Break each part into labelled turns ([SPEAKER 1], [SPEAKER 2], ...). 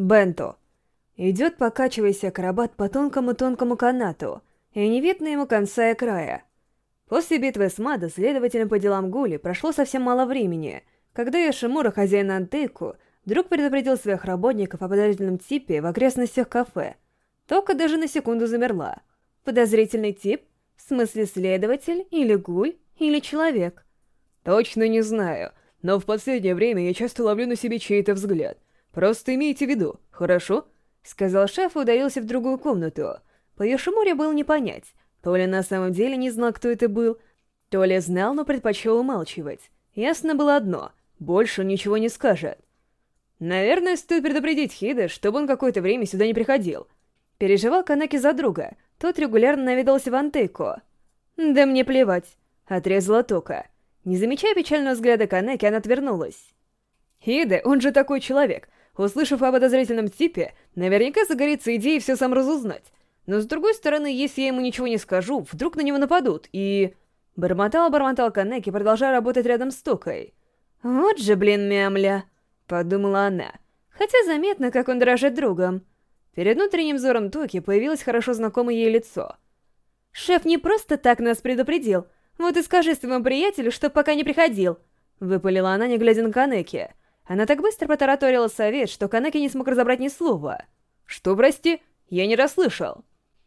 [SPEAKER 1] Бенто. Идет, покачиваясь акробат по тонкому-тонкому канату, и не видно ему конца и края. После битвы с Мадо, следователем по делам Гули, прошло совсем мало времени, когда Яшимура, хозяин Антейку, вдруг предупредил своих работников о подозрительном типе в окрестностях кафе. Тока даже на секунду замерла. Подозрительный тип? В смысле следователь, или гуль, или человек?
[SPEAKER 2] Точно не знаю, но в последнее время я часто ловлю на себе чей-то взгляд. Просто имейте в виду, хорошо?
[SPEAKER 1] Сказал шеф и удалился в другую комнату. По Йошимуре было не понять, то ли на самом деле не знал, кто это был, то ли знал, но предпочел умалчивать. Ясно было одно — больше ничего не скажет.
[SPEAKER 2] Наверное, стоит предупредить Хида, чтобы он какое-то время сюда не приходил.
[SPEAKER 1] Переживал Канаки за друга. Тот регулярно наведался в Антейко. «Да мне плевать», — отрезала Тока. Не замечая печального взгляда Канеки, она отвернулась.
[SPEAKER 2] «Хиде, он же такой человек. Услышав о подозрительном типе, наверняка загорится идеей все сам разузнать. Но с другой стороны, если я ему ничего не скажу, вдруг на него нападут, и...»
[SPEAKER 1] Бормотал-бормотал Канеки, продолжая работать рядом с Токой. «Вот же, блин, мямля!» — подумала она. Хотя заметно, как он дрожит другом. Перед внутренним взором Токи появилось хорошо знакомое ей лицо. «Шеф не просто так нас предупредил. Вот и скажи своему приятелю, чтоб пока не приходил!» Выпалила она, не глядя на Канеки. Она так быстро протараторила совет, что Канеки не смог разобрать ни слова.
[SPEAKER 2] «Что, прости? Я не расслышал».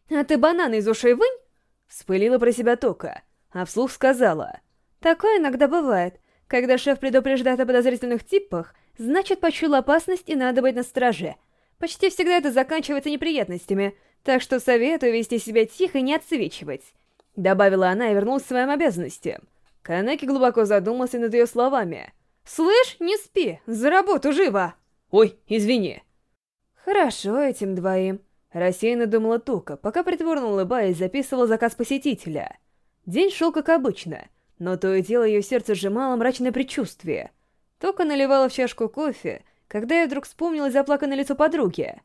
[SPEAKER 1] «А ты бананы из ушей вынь?» Вспылила про себя Тока, а вслух сказала. «Такое иногда бывает. Когда шеф предупреждает о подозрительных типах, значит, почуял опасность и надо быть на страже. Почти всегда это заканчивается неприятностями, так что советую вести себя тихо и не отсвечивать». Добавила она и вернулась к своим обязанностям. Канеки глубоко задумался над ее словами. «Слышь, не спи, за работу живо!»
[SPEAKER 2] «Ой, извини!»
[SPEAKER 1] «Хорошо этим двоим», Рассеянно думала Тука, пока притворно улыбаясь записывала заказ посетителя. День шел как обычно, но то и дело ее сердце сжимало мрачное предчувствие. Тука наливала в чашку кофе, когда я вдруг вспомнила заплаканное лицо подруги.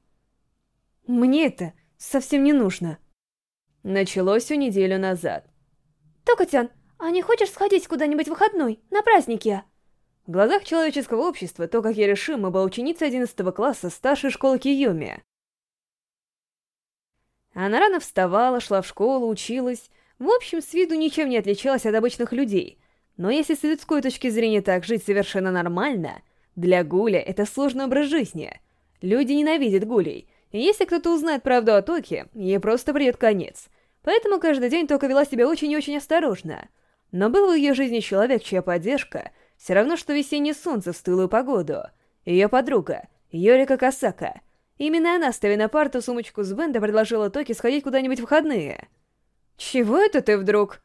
[SPEAKER 1] «Мне это совсем не нужно». Началось всю неделю назад.
[SPEAKER 3] «Тока-тян, а не хочешь сходить куда-нибудь в выходной, на праздники?»
[SPEAKER 1] В глазах человеческого общества то, как я решима, была ученицей 11 класса старшей школы Киюми. Она рано вставала, шла в школу, училась. В общем, с виду ничем не отличалась от обычных людей. Но если с людской точки зрения так жить совершенно нормально, для Гуля это сложный образ жизни. Люди ненавидят Гулей, и если кто-то узнает правду о Токе, ей просто придет конец. Поэтому каждый день Тока вела себя очень и очень осторожно. Но был в ее жизни человек, чья поддержка все равно, что весеннее солнце в стылую погоду. Ее подруга, Йорика Касака — Именно она, ставя на парту сумочку с Бенда, предложила Токи сходить куда-нибудь в выходные. «Чего это ты вдруг?»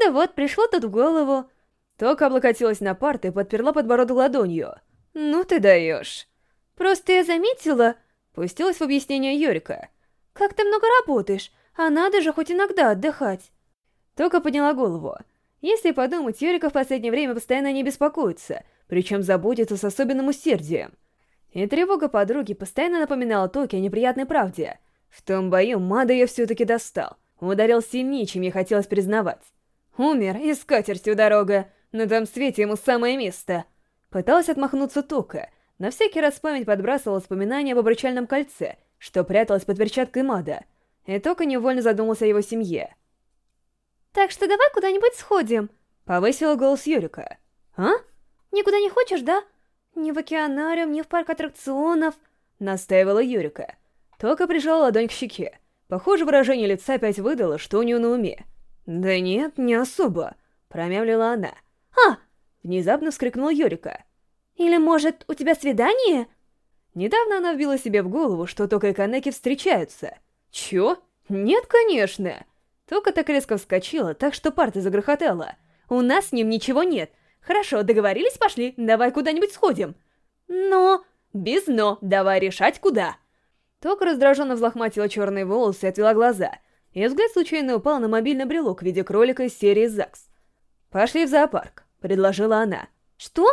[SPEAKER 1] «Да вот, пришло тут в голову». Тока облокотилась на парту и подперла подбородок ладонью. «Ну ты даешь». «Просто я заметила...» Пустилась в объяснение Йорика. «Как ты много работаешь, а надо же хоть иногда отдыхать». Тока подняла голову. Если подумать, Йорика в последнее время постоянно не беспокоится, причем заботится с особенным усердием. И тревога подруги постоянно напоминала Токи о неприятной правде. В том бою Мада ее все-таки достал. Ударил сильнее, чем ей хотелось признавать. Умер, и с катертью дорога. На том свете ему самое место. Пыталась отмахнуться Тока, но всякий раз память подбрасывала воспоминания об обручальном кольце, что пряталось под перчаткой Мада. И Тока невольно задумался о его семье.
[SPEAKER 3] «Так что давай куда-нибудь сходим», —
[SPEAKER 1] повысила голос Юрика. «А?
[SPEAKER 3] Никуда не хочешь, да?» «Не в океанариум, не в парк аттракционов», —
[SPEAKER 1] настаивала Юрика. Только прижала ладонь к щеке. Похоже, выражение лица опять выдало, что у нее на уме. «Да нет, не особо», — промямлила она.
[SPEAKER 3] «А!»
[SPEAKER 1] — внезапно вскрикнул Юрика.
[SPEAKER 3] «Или, может, у тебя свидание?»
[SPEAKER 1] Недавно она вбила себе в голову, что Тока и Канеки встречаются. Чё? Нет, конечно. Тока так резко вскочила, так что парта загрохотала. У нас с ним ничего нет, Хорошо, договорились, пошли, давай куда-нибудь сходим. Но... Без «но», давай решать куда. Тока раздраженно взлохматила черные волосы и отвела глаза. Ее взгляд случайно упал на мобильный брелок в виде кролика из серии ЗАГС. «Пошли в зоопарк», — предложила она.
[SPEAKER 3] «Что?»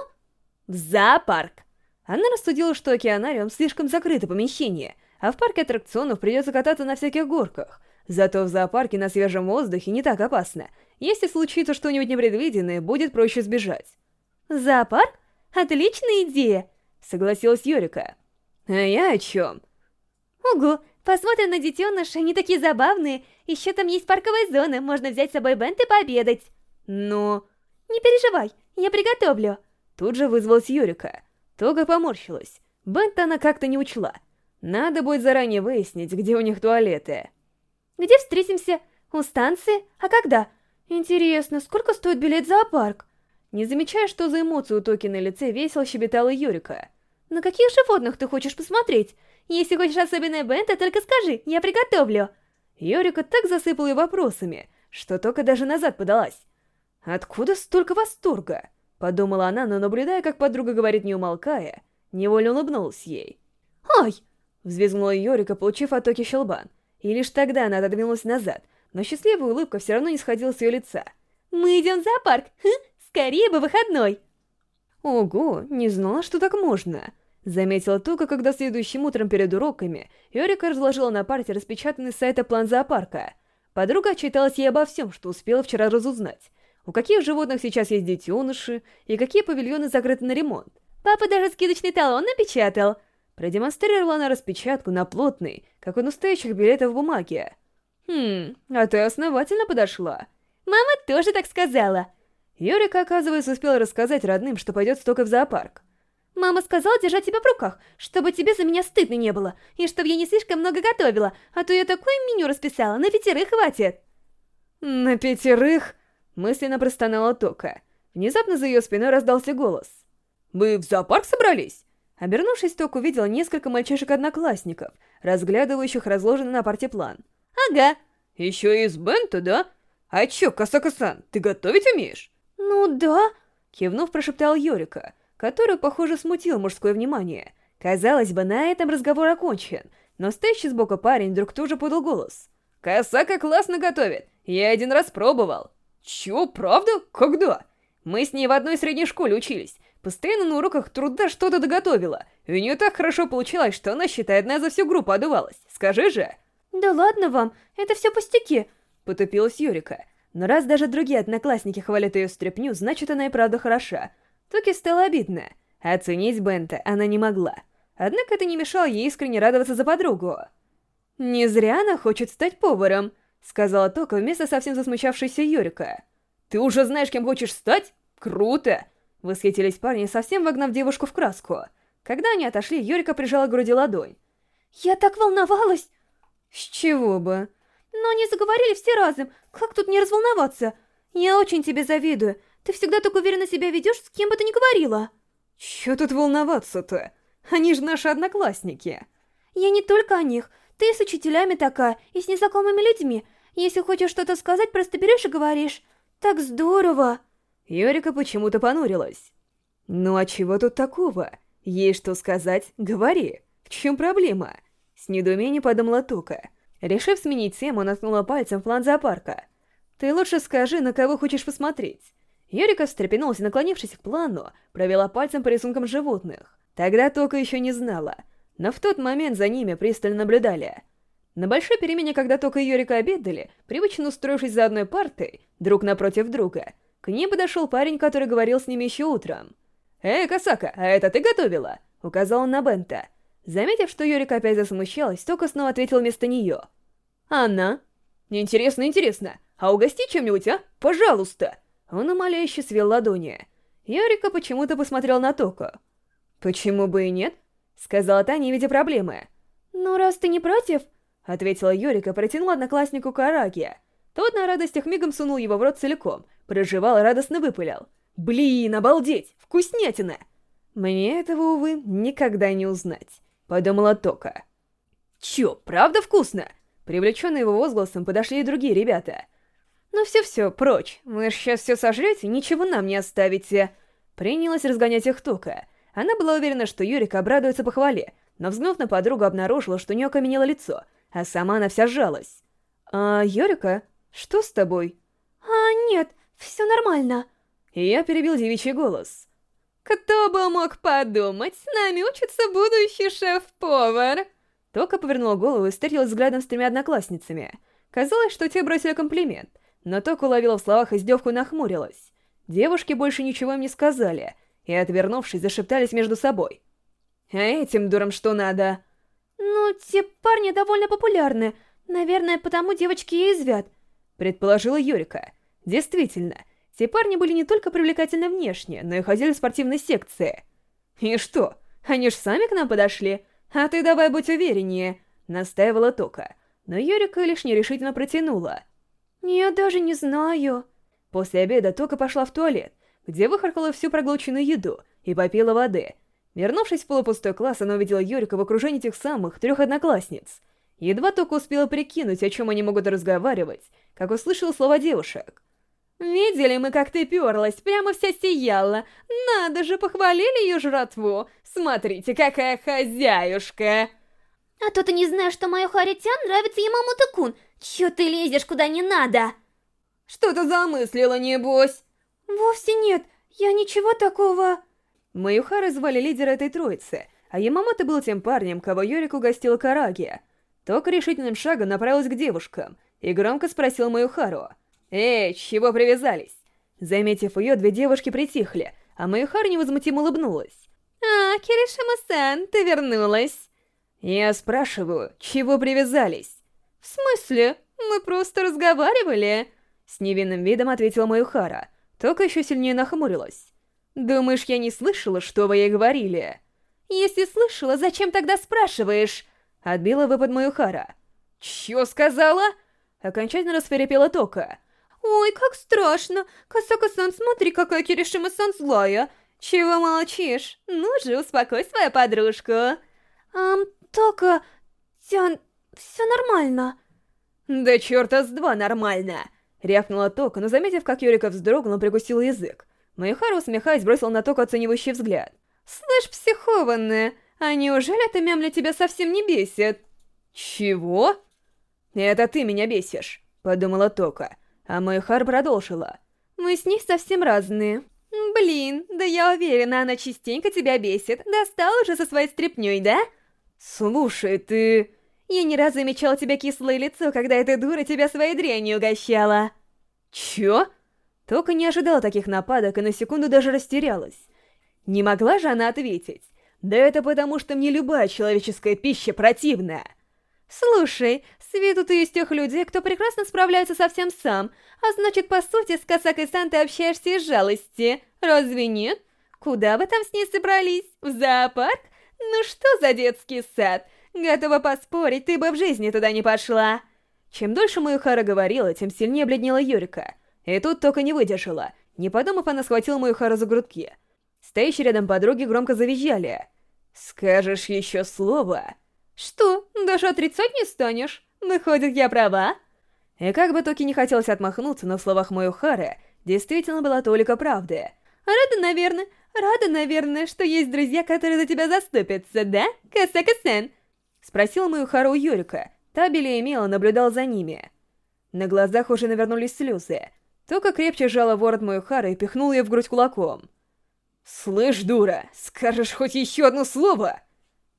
[SPEAKER 1] «В зоопарк!» Она рассудила, что океанариум слишком закрытое помещение, а в парке аттракционов придется кататься на всяких горках. Зато в зоопарке на свежем воздухе не так опасно, если случится что-нибудь непредвиденное, будет проще сбежать.
[SPEAKER 3] «Зоопарк? Отличная идея!»
[SPEAKER 1] — согласилась Юрика.
[SPEAKER 2] А я о чем?
[SPEAKER 3] Угу, посмотрим на детенышей, они такие забавные. Еще там есть парковая зона, можно взять с собой бент и пообедать.
[SPEAKER 2] Но...
[SPEAKER 3] Не переживай, я приготовлю.
[SPEAKER 2] Тут же вызвалась Юрика. Тога поморщилась. Бент она как-то не учла. Надо будет заранее выяснить, где у них туалеты.
[SPEAKER 3] Где встретимся? У станции? А когда? Интересно, сколько стоит билет в зоопарк?
[SPEAKER 2] Не замечая, что за эмоцию у Токи на лице, весело щебетала Юрика.
[SPEAKER 3] На каких животных ты хочешь посмотреть? Если хочешь особенное бента, только скажи, я приготовлю.
[SPEAKER 2] Юрика так засыпала ее вопросами, что Тока даже назад подалась. Откуда столько восторга? Подумала она, но наблюдая, как подруга говорит не умолкая, невольно улыбнулась ей.
[SPEAKER 3] «Ай!»
[SPEAKER 2] — взвизгнула Йорика, получив от Токи щелбан. И лишь тогда она отодвинулась назад, но счастливая улыбка все равно не сходила с ее лица.
[SPEAKER 3] «Мы идем в зоопарк! Хм, скорее бы выходной!»
[SPEAKER 2] Ого, не знала, что так можно. Заметила только, когда следующим утром перед уроками Йорика разложила на парте распечатанный с сайта план зоопарка. Подруга отчиталась ей обо всем, что успела вчера разузнать. У каких животных сейчас есть детеныши, и какие павильоны закрыты на ремонт.
[SPEAKER 3] Папа даже скидочный талон напечатал.
[SPEAKER 2] Продемонстрировала она распечатку на плотный, как у настоящих билетов бумаге. Хм, а ты основательно подошла.
[SPEAKER 3] Мама тоже так сказала.
[SPEAKER 2] Юрика, оказывается, успела рассказать родным, что пойдет только в зоопарк.
[SPEAKER 3] Мама сказала держать тебя в руках, чтобы тебе за меня стыдно не было, и чтобы я не слишком много готовила, а то я такое меню расписала, на пятерых хватит.
[SPEAKER 2] На пятерых? Мысленно простонала Тока. Внезапно за ее спиной раздался голос. «Вы в зоопарк собрались?» Обернувшись, Ток увидела несколько мальчишек-одноклассников, разглядывающих разложенный на парте план.
[SPEAKER 3] «Ага».
[SPEAKER 2] «Еще и из Бента, да? А чё, Касака-сан, ты готовить умеешь?»
[SPEAKER 3] «Ну да», —
[SPEAKER 2] кивнув, прошептал Йорика, который, похоже, смутил мужское внимание. Казалось бы, на этом разговор окончен, но стоящий сбоку парень вдруг тоже подал голос. «Касака классно готовит, я один раз пробовал». «Чё, правда? Когда?» «Мы с ней в одной средней школе учились, Постоянно на уроках труда что-то доготовила. И у нее так хорошо получилось, что она, считай, одна за всю группу одувалась. Скажи же.
[SPEAKER 3] Да ладно вам, это все пустяки.
[SPEAKER 2] Потупилась Юрика. Но раз даже другие одноклассники хвалят ее стряпню, значит она и правда хороша. Токи стало обидно. Оценить Бента она не могла. Однако это не мешало ей искренне радоваться за подругу. «Не зря она хочет стать поваром», — сказала Тока вместо совсем засмущавшейся Юрика. «Ты уже знаешь, кем хочешь стать? Круто! Восхитились парни, совсем вогнав девушку в краску. Когда они отошли, Юрика прижала к груди ладонь.
[SPEAKER 3] «Я так волновалась!»
[SPEAKER 2] «С чего бы?»
[SPEAKER 3] «Но они заговорили все разом, как тут не разволноваться? Я очень тебе завидую, ты всегда так уверенно себя ведешь, с кем бы ты ни говорила!»
[SPEAKER 2] «Чё тут волноваться-то? Они же наши одноклассники!»
[SPEAKER 3] «Я не только о них, ты с учителями такая, и с незнакомыми людьми. Если хочешь что-то сказать, просто берешь и говоришь. Так здорово!»
[SPEAKER 2] Юрика почему-то понурилась. «Ну а чего тут такого? Есть что сказать? Говори. В чем проблема?» С недоумением подумала Тука. Решив сменить тему, наткнула пальцем в план зоопарка. «Ты лучше скажи, на кого хочешь посмотреть?» Юрика встрепенулась наклонившись к плану, провела пальцем по рисункам животных. Тогда Тока еще не знала, но в тот момент за ними пристально наблюдали. На большой перемене, когда Тока и Юрика обедали, привычно устроившись за одной партой, друг напротив друга, к ним подошел парень, который говорил с ними еще утром. «Эй, Касака, а это ты готовила?» — указал он на Бента. Заметив, что Юрика опять засмущалась, Тока снова ответил вместо нее. «Она?» «Интересно, интересно. А угости чем-нибудь, а? Пожалуйста!» Он умоляюще свел ладони. Юрика почему-то посмотрел на Току. «Почему бы и нет?» — сказала та, не видя проблемы.
[SPEAKER 3] «Ну, раз ты не против...»
[SPEAKER 2] — ответила Юрика, протянула однокласснику Караги. Тот на радостях мигом сунул его в рот целиком, проживал радостно выпалил. «Блин, обалдеть! Вкуснятина!» «Мне этого, увы, никогда не узнать», — подумала Тока. «Чё, правда вкусно?» Привлеченные его возгласом подошли и другие ребята. «Ну все-все, прочь, вы сейчас все сожрете, ничего нам не оставите!» Принялась разгонять их Тока. Она была уверена, что Юрик обрадуется похвале, но взглянув на подругу, обнаружила, что у нее окаменело лицо, а сама она вся сжалась. «А, Юрика, что с тобой?»
[SPEAKER 3] «А, нет, все нормально.
[SPEAKER 2] Я перебил девичий голос. Кто бы мог подумать, с нами учится будущий шеф-повар. Тока повернула голову и встретилась взглядом с тремя одноклассницами. Казалось, что те бросили комплимент, но Тока уловила в словах издевку и нахмурилась. Девушки больше ничего им не сказали, и, отвернувшись, зашептались между собой. А этим дурам что надо?
[SPEAKER 3] Ну, те парни довольно популярны. Наверное, потому девочки и извят.
[SPEAKER 2] Предположила Юрика. Действительно, те парни были не только привлекательны внешне, но и ходили в спортивной секции. И что, они ж сами к нам подошли? А ты давай будь увереннее, настаивала Тока. Но Юрика лишь нерешительно протянула.
[SPEAKER 3] Я даже не знаю.
[SPEAKER 2] После обеда Тока пошла в туалет, где выхаркала всю проглоченную еду и попила воды. Вернувшись в полупустой класс, она увидела Юрика в окружении тех самых трех одноклассниц. Едва Тока успела прикинуть, о чем они могут разговаривать, как услышала слова девушек. «Видели мы, как ты перлась, прямо вся сияла. Надо же, похвалили ее жратву. Смотрите, какая хозяюшка!»
[SPEAKER 3] «А то ты не знаешь, что мою Харитян нравится Ямамото-кун. Чё ты лезешь куда не надо?»
[SPEAKER 2] «Что-то замыслила, небось?»
[SPEAKER 3] «Вовсе нет, я ничего такого...»
[SPEAKER 2] Маюхары звали лидера этой троицы, а Ямамото был тем парнем, кого Йорик угостил Караги. Тока решительным шагом направилась к девушкам и громко спросил Маюхару. «Эй, чего привязались?» Заметив ее, две девушки притихли, а Маюхара невозмутимо улыбнулась. «А, Киришима-сан, ты вернулась!» «Я спрашиваю, чего привязались?» «В смысле? Мы просто разговаривали!» С невинным видом ответила Маюхара, только еще сильнее нахмурилась. «Думаешь, я не слышала, что вы ей говорили?» «Если слышала, зачем тогда спрашиваешь?» Отбила выпад Маюхара. «Чё сказала?» Окончательно расферепела Тока.
[SPEAKER 3] «Ой, как страшно! Касака-сан, смотри, какая Киришима-сан злая! Чего молчишь? Ну же, успокой свою подружку!» «Ам, Тока... Тян... все нормально!»
[SPEAKER 2] «Да чёрта с два нормально!» Рявкнула Тока, но заметив, как Юрика вздрогнул, прикусил язык. Майхару, усмехаясь, бросил на Току оценивающий взгляд. «Слышь, психованная, а неужели это мямля тебя совсем не бесит?» «Чего?» «Это ты меня бесишь», — подумала Тока. А Майхар продолжила. «Мы с ней совсем разные». «Блин, да я уверена, она частенько тебя бесит. Достал уже со своей стряпнёй, да?» «Слушай, ты...» «Я ни разу замечала тебя кислое лицо, когда эта дура тебя своей дрянью угощала». «Чё?» Тока не ожидала таких нападок и на секунду даже растерялась. Не могла же она ответить. Да это потому, что мне любая человеческая пища противна. Слушай, с виду ты из тех людей, кто прекрасно справляется совсем сам, а значит, по сути, с Касакой-сан ты общаешься из жалости. Разве нет? Куда вы там с ней собрались? В зоопарк? Ну что за детский сад? Готова поспорить, ты бы в жизни туда не пошла. Чем дольше Маюхара говорила, тем сильнее бледнела Юрика. И тут только не выдержала. Не подумав, она схватила мою Хару за грудки. Стоящие рядом подруги громко завизжали. «Скажешь еще слово?» «Что, даже отрицать не станешь? Выходит, я права?» И как бы Токи не хотелось отмахнуться, но в словах Маюхары действительно была только правды. «Рада, наверное, рада, наверное, что есть друзья, которые за тебя заступятся, да, Касака-сен?» Спросила Маюхара у Юрика. Табели имела наблюдал за ними. На глазах уже навернулись слезы. Тока крепче сжала ворот Маюхара и пихнула ее в грудь кулаком. «Слышь, дура, скажешь хоть еще одно слово?»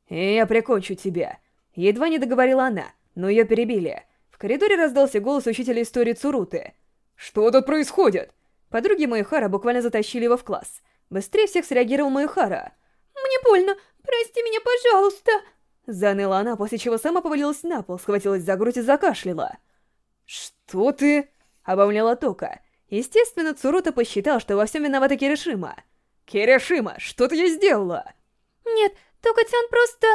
[SPEAKER 2] «Я прикончу тебя». Едва не договорила она, но ее перебили. В коридоре раздался голос учителя истории Цуруты. «Что тут происходит?» Подруги Маюхара буквально затащили его в класс. Быстрее всех среагировал Маюхара.
[SPEAKER 3] «Мне больно, прости меня, пожалуйста!»
[SPEAKER 2] Заныла она, после чего сама повалилась на пол, схватилась за грудь и закашляла. «Что ты?» обомляла Тока. Естественно, Цурута посчитал, что во всем виновата Киришима. «Киришима, что ты ей сделала?»
[SPEAKER 3] «Нет, Тока-тян просто...»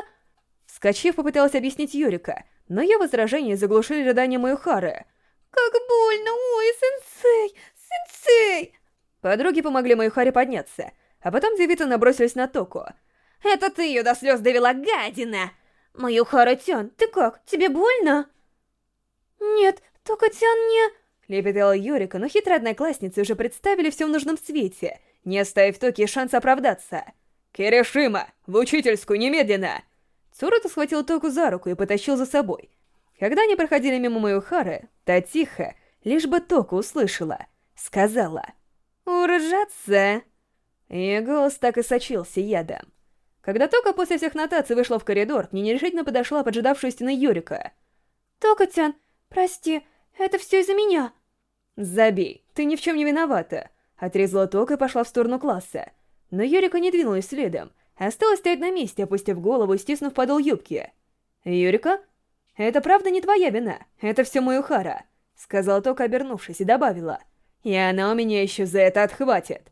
[SPEAKER 2] Вскочив, попыталась объяснить Юрика, но ее возражения заглушили рыдания Маюхары.
[SPEAKER 3] «Как больно! Ой, сенсей! Сенсей!»
[SPEAKER 2] Подруги помогли Маюхаре подняться, а потом девицы набросились на Току.
[SPEAKER 3] «Это ты ее до слез довела, гадина!» «Маюхара-тян, ты как, тебе больно?» «Нет, Тока-тян не...»
[SPEAKER 2] Лепетала Юрика, но хитрые одноклассницы уже представили все в нужном свете, не оставив Токи шанс оправдаться. «Киришима! В учительскую, немедленно!» Цуруто схватил Току за руку и потащил за собой. Когда они проходили мимо Маюхары, та тихо, лишь бы Току услышала, сказала «Уржаться!» Ее голос так и сочился ядом. Когда Тока после всех нотаций вышла в коридор, к ней нерешительно подошла поджидавшая стены Юрика.
[SPEAKER 3] «Тока-тян, прости, это все из-за меня!»
[SPEAKER 2] «Забей, ты ни в чем не виновата!» Отрезала Тока и пошла в сторону класса. Но Юрика не двинулась следом,
[SPEAKER 1] осталась стоять на месте, опустив голову и стиснув подол юбки. «Юрика, это правда не твоя вина, это все Маюхара», — сказала Тока, обернувшись, и добавила. «И она у меня еще за это отхватит».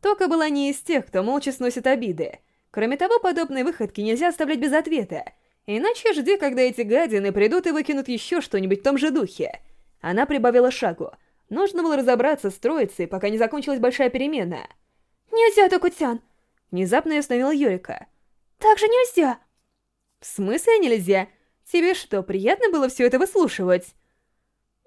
[SPEAKER 1] Тока была не из тех, кто молча сносит обиды. Кроме того, подобные выходки нельзя оставлять без ответа, иначе жди, когда эти гадины придут и выкинут еще что-нибудь в том же духе. Она прибавила шагу. Нужно было разобраться с троицей, пока не закончилась большая перемена.
[SPEAKER 3] «Нельзя, Токутян!»
[SPEAKER 1] Внезапно ее остановила Юрика.
[SPEAKER 3] «Так же нельзя!»
[SPEAKER 1] «В смысле нельзя? Тебе что, приятно было все это выслушивать?»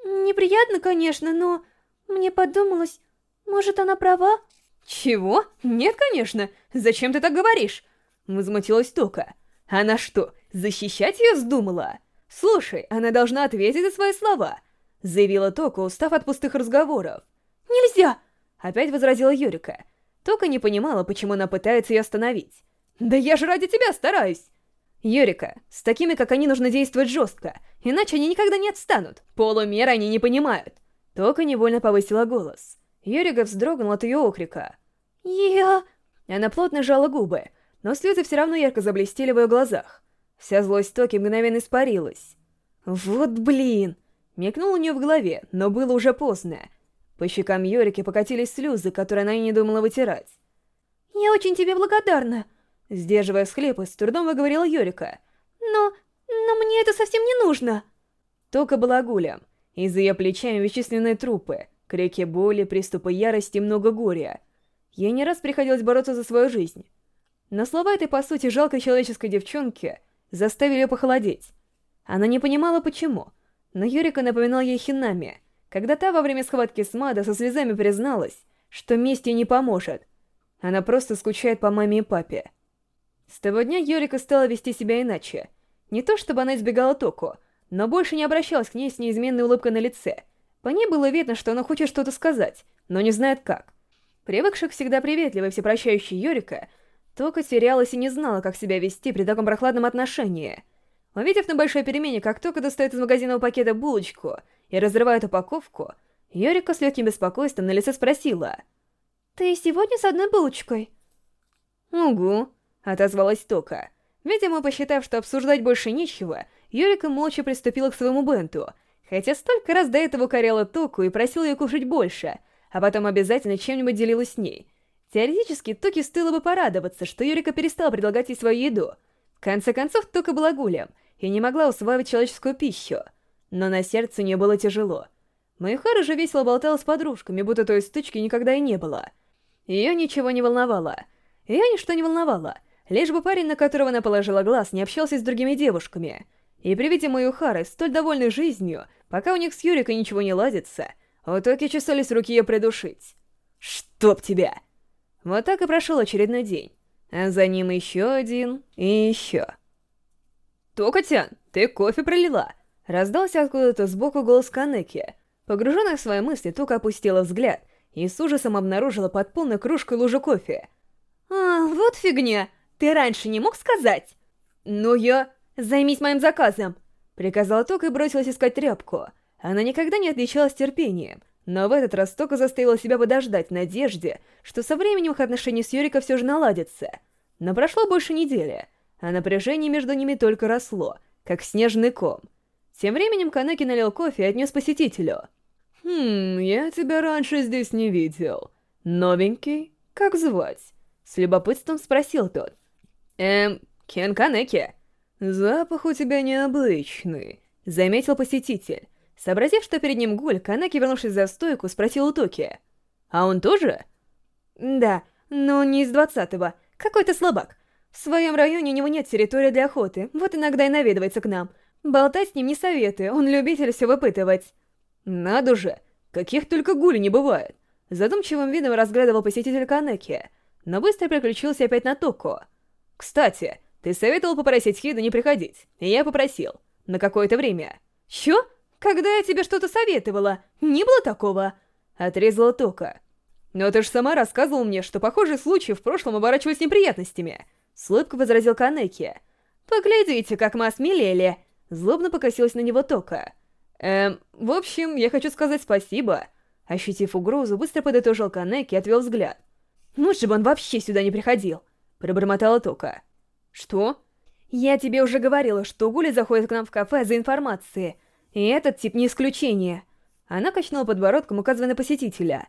[SPEAKER 3] «Неприятно, конечно, но... Мне подумалось, может, она права?»
[SPEAKER 1] «Чего? Нет, конечно! Зачем ты так говоришь?» Возмутилась Тока. «Она что, защищать ее вздумала?» «Слушай, она должна ответить за свои слова», — заявила Тока, устав от пустых разговоров.
[SPEAKER 3] «Нельзя!»
[SPEAKER 1] — опять возразила Юрика. Тока не понимала, почему она пытается ее остановить. «Да я же ради тебя стараюсь!» «Юрика, с такими, как они, нужно действовать жестко, иначе они никогда не отстанут. Полумер они не понимают». Тока невольно повысила голос. Юрика вздрогнул от ее окрика.
[SPEAKER 3] «Я...»
[SPEAKER 1] Она плотно сжала губы, но слезы все равно ярко заблестели в ее глазах. Вся злость Токи мгновенно испарилась. «Вот блин!» Мелькнул у нее в голове, но было уже поздно. По щекам Йорики покатились слезы, которые она и не думала вытирать.
[SPEAKER 3] «Я очень тебе благодарна!»
[SPEAKER 1] Сдерживая всхлепы, с трудом выговорила Йорика.
[SPEAKER 3] «Но... но мне это совсем не нужно!»
[SPEAKER 1] Тока была гулем. Из-за ее плечами бесчисленные трупы, крики боли, приступы ярости, много горя. Ей не раз приходилось бороться за свою жизнь. Но слова этой, по сути, жалкой человеческой девчонки заставили ее похолодеть. Она не понимала, почему, но Юрика напоминал ей Хинами, когда та во время схватки с Мада со слезами призналась, что месть ей не поможет. Она просто скучает по маме и папе. С того дня Юрика стала вести себя иначе. Не то чтобы она избегала Току, но больше не обращалась к ней с неизменной улыбкой на лице. По ней было видно, что она хочет что-то сказать, но не знает как. Привыкших всегда приветливой всепрощающей Юрика, Тока терялась и не знала, как себя вести при таком прохладном отношении. Увидев на большой перемене, как Тока достает из магазинного пакета булочку и разрывает упаковку, Юрика с легким беспокойством на лице спросила.
[SPEAKER 3] «Ты сегодня с одной булочкой?»
[SPEAKER 1] «Угу», — отозвалась Тока. Видимо, посчитав, что обсуждать больше нечего, Юрика молча приступила к своему бенту, хотя столько раз до этого коряла Току и просила ее кушать больше, а потом обязательно чем-нибудь делилась с ней. Теоретически, Токи стоило бы порадоваться, что Юрика перестал предлагать ей свою еду. В конце концов, Тока была гулем и не могла усваивать человеческую пищу. Но на сердце у нее было тяжело. Майхара же весело болтала с подружками, будто той стычки никогда и не было. Ее ничего не волновало. Ее ничто не волновало, лишь бы парень, на которого она положила глаз, не общался с другими девушками. И при виде Майухары, столь довольной жизнью, пока у них с Юрикой ничего не ладится, у Токи чесались руки ее придушить. «Чтоб тебя!» Вот так и прошел очередной день. А за ним еще один и еще. «Токотян, ты кофе пролила!» Раздался откуда-то сбоку голос Канеки. Погруженная в свои мысли, Тока опустила взгляд и с ужасом обнаружила под полной кружкой лужу кофе.
[SPEAKER 3] «А, вот фигня! Ты раньше не мог сказать?»
[SPEAKER 1] «Ну я...» «Займись моим заказом!» Приказала Тока и бросилась искать тряпку. Она никогда не отличалась терпением, но в этот раз Тока заставила себя подождать в надежде, что со временем их отношения с Юрика все же наладятся. Но прошло больше недели, а напряжение между ними только росло, как снежный ком. Тем временем Канеки налил кофе и отнес посетителю. «Хм, я тебя раньше здесь не видел. Новенький? Как звать?» С любопытством спросил тот. «Эм, Кен Канеки?» «Запах у тебя необычный», — заметил посетитель. Сообразив, что перед ним гуль, Канеки, вернувшись за стойку, спросил у Токи. «А он тоже?» «Да, но не из двадцатого. Какой-то слабак. В своем районе у него нет территории для охоты, вот иногда и наведывается к нам. Болтать с ним не советую, он любитель все выпытывать». «Надо же, каких только гулей не бывает!» Задумчивым видом разглядывал посетитель Канеки, но быстро переключился опять на Току. «Кстати, ты советовал попросить Хида не приходить, и я попросил. На какое-то время». «Чё? Когда я тебе что-то советовала? Не было такого?» Отрезала Тока. «Но ты же сама рассказывал мне, что похожие случаи в прошлом оборачивались неприятностями», — с возразил Канеки. «Поглядите, как мы осмелели!» Злобно покосилась на него Тока. «Эм, в общем, я хочу сказать спасибо». Ощутив угрозу, быстро подытожил Канеки и отвел взгляд. «Лучше бы он вообще сюда не приходил».
[SPEAKER 2] — пробормотала Тока. «Что?» «Я тебе уже говорила, что Гули заходит к нам в кафе за информацией, и этот тип не исключение». Она качнула подбородком, указывая на посетителя.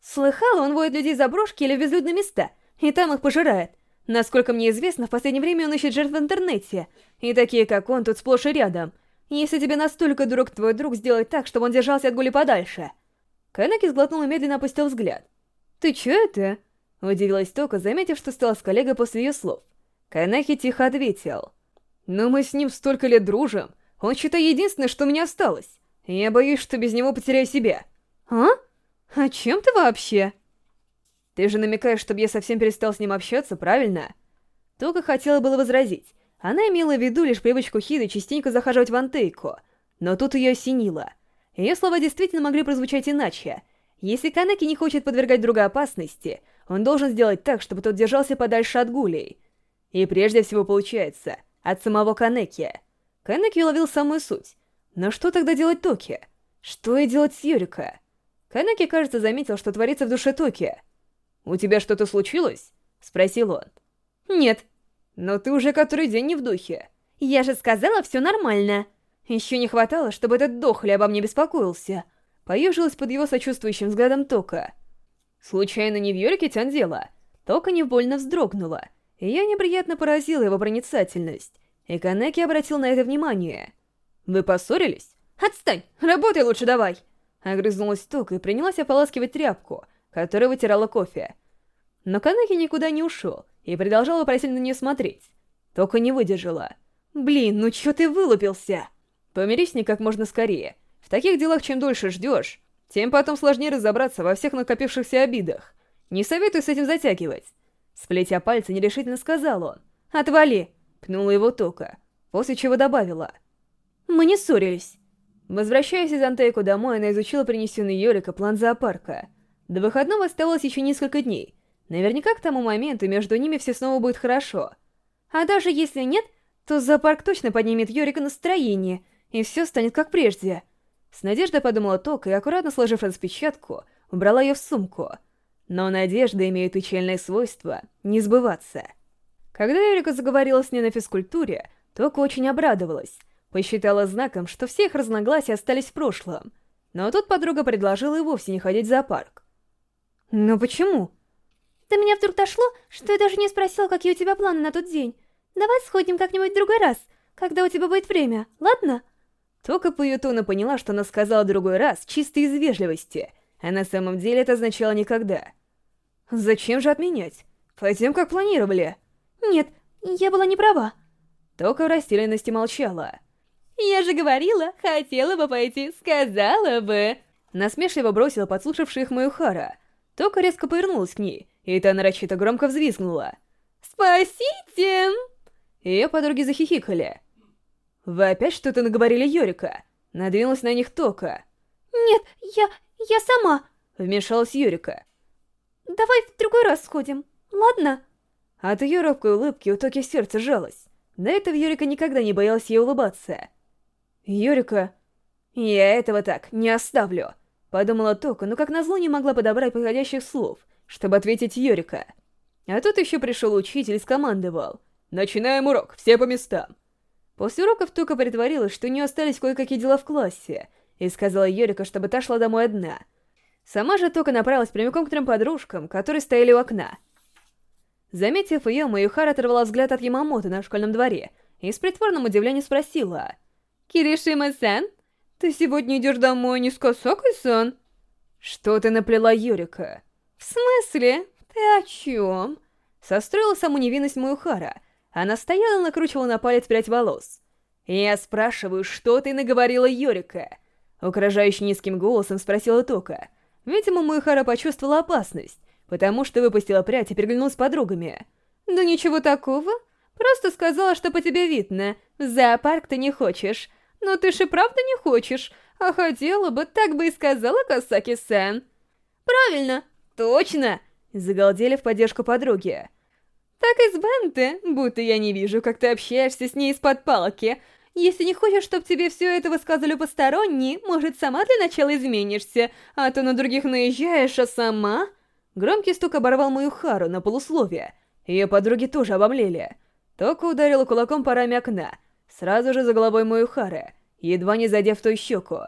[SPEAKER 2] «Слыхала, он водит людей за брошки или в безлюдные места, и там их пожирает. Насколько мне известно, в последнее время он ищет жертв в интернете, и такие, как он, тут сплошь и рядом. Если тебе настолько дурак твой друг, сделать так, чтобы он держался от Гули подальше». Канаки сглотнул и медленно опустил взгляд. «Ты чё это?» Удивилась Тока, заметив, что стала с коллегой после ее слов. Канахи тихо ответил. «Но мы с ним столько лет дружим. Он, считай, единственное, что у меня осталось. Я боюсь, что без него потеряю себя». «А? О чем ты вообще?» «Ты же намекаешь, чтобы я совсем перестал с ним общаться, правильно?» Тока хотела было возразить. Она имела в виду лишь привычку Хиды частенько захаживать в Антейку, но тут ее осенило. Ее слова действительно могли прозвучать иначе — если Канеки не хочет подвергать друга опасности, он должен сделать так, чтобы тот держался подальше от гулей. И прежде всего получается, от самого Канеки. Канеки уловил самую суть. Но что тогда делать Токи? Что и делать с Юрика? Канеки, кажется, заметил, что творится в душе Токи. «У тебя что-то случилось?» — спросил он. «Нет». «Но ты уже который день не в духе». «Я же сказала, все нормально». Еще не хватало, чтобы этот дохли обо мне беспокоился поежилась под его сочувствующим взглядом Тока. Случайно не в Йорике тян дело? Тока невольно вздрогнула, и я неприятно поразила его проницательность, и Канеки обратил на это внимание. «Вы поссорились? Отстань! Работай лучше давай!» Огрызнулась Тока и принялась ополаскивать тряпку, которая вытирала кофе. Но Канеки никуда не ушел и продолжал вопросительно на нее смотреть. Тока не выдержала. «Блин, ну чё ты вылупился?» «Помирись с ней как можно скорее», в таких делах чем дольше ждешь, тем потом сложнее разобраться во всех накопившихся обидах. Не советую с этим затягивать. Сплетя пальцы, нерешительно сказал он. «Отвали!» — пнула его Тока, после чего добавила. «Мы не ссорились». Возвращаясь из Антейку домой, она изучила принесенный Йорика план зоопарка. До выходного оставалось еще несколько дней. Наверняка к тому моменту между ними все снова будет хорошо. А даже если нет, то зоопарк точно поднимет Йорика настроение, и все станет как прежде — с надеждой подумала Тока и, аккуратно сложив распечатку, убрала ее в сумку. Но надежда имеет печальное свойство не сбываться. Когда Эрика заговорила с ней на физкультуре, Тока очень обрадовалась, посчитала знаком, что все их разногласия остались в прошлом. Но тут подруга предложила и вовсе не ходить в зоопарк. «Но почему?» «До меня вдруг дошло, что я даже не спросила, какие у тебя планы на тот день. Давай сходим как-нибудь в другой раз, когда у тебя будет время, ладно?» Только по ее тону поняла, что она сказала другой раз чисто из вежливости, а на самом деле это означало никогда. «Зачем же отменять? Пойдем, как планировали». «Нет, я была не права». Тока в растерянности молчала. «Я же говорила, хотела бы пойти, сказала бы!» Насмешливо бросила подслушавшая их Маюхара. Тока резко повернулась к ней, и та нарочито громко взвизгнула. «Спасите!» Ее подруги захихикали. «Вы опять что-то наговорили Юрика?» Надвинулась на них Тока. «Нет, я... я сама!» Вмешалась Юрика. «Давай в другой раз сходим, ладно?» От ее робкой улыбки у Токи сердце жалось. До этого Юрика никогда не боялась ей улыбаться. «Юрика...» «Я этого так не оставлю!» Подумала Тока, но как назло не могла подобрать подходящих слов, чтобы ответить Юрика. А тут еще пришел учитель и скомандовал. «Начинаем урок, все по местам!» После уроков Тука притворилась, что у нее остались кое-какие дела в классе, и сказала Йорика, чтобы та шла домой одна. Сама же Тука направилась прямиком к трем подружкам, которые стояли у окна. Заметив ее, Маюхара оторвала взгляд от Ямамото на школьном дворе и с притворным удивлением спросила. «Киришима-сан, ты сегодня идешь домой не с Косокой-сан?» «Что ты наплела Юрика?» «В смысле? Ты о чем?» Состроила саму невинность Маюхара, она стояла и накручивала на палец прядь волос. «Я спрашиваю, что ты наговорила Йорика?» Угрожающе низким голосом спросила Тока. Видимо, Муихара почувствовала опасность, потому что выпустила прядь и переглянулась с подругами. «Да ничего такого. Просто сказала, что по тебе видно. В зоопарк ты не хочешь. Но ты же правда не хочешь. А хотела бы, так бы и сказала Касаки-сан». «Правильно! Точно!» Загалдели в поддержку подруги. Так и с Бенте, будто я не вижу, как ты общаешься с ней из-под палки. Если не хочешь, чтобы тебе все это высказывали посторонние, может, сама для начала изменишься, а то на других наезжаешь, а сама...» Громкий стук оборвал мою Хару на полусловие, Ее подруги тоже обомлели. Тока ударила кулаком по раме окна, сразу же за головой Моюхары, едва не задев той щеку.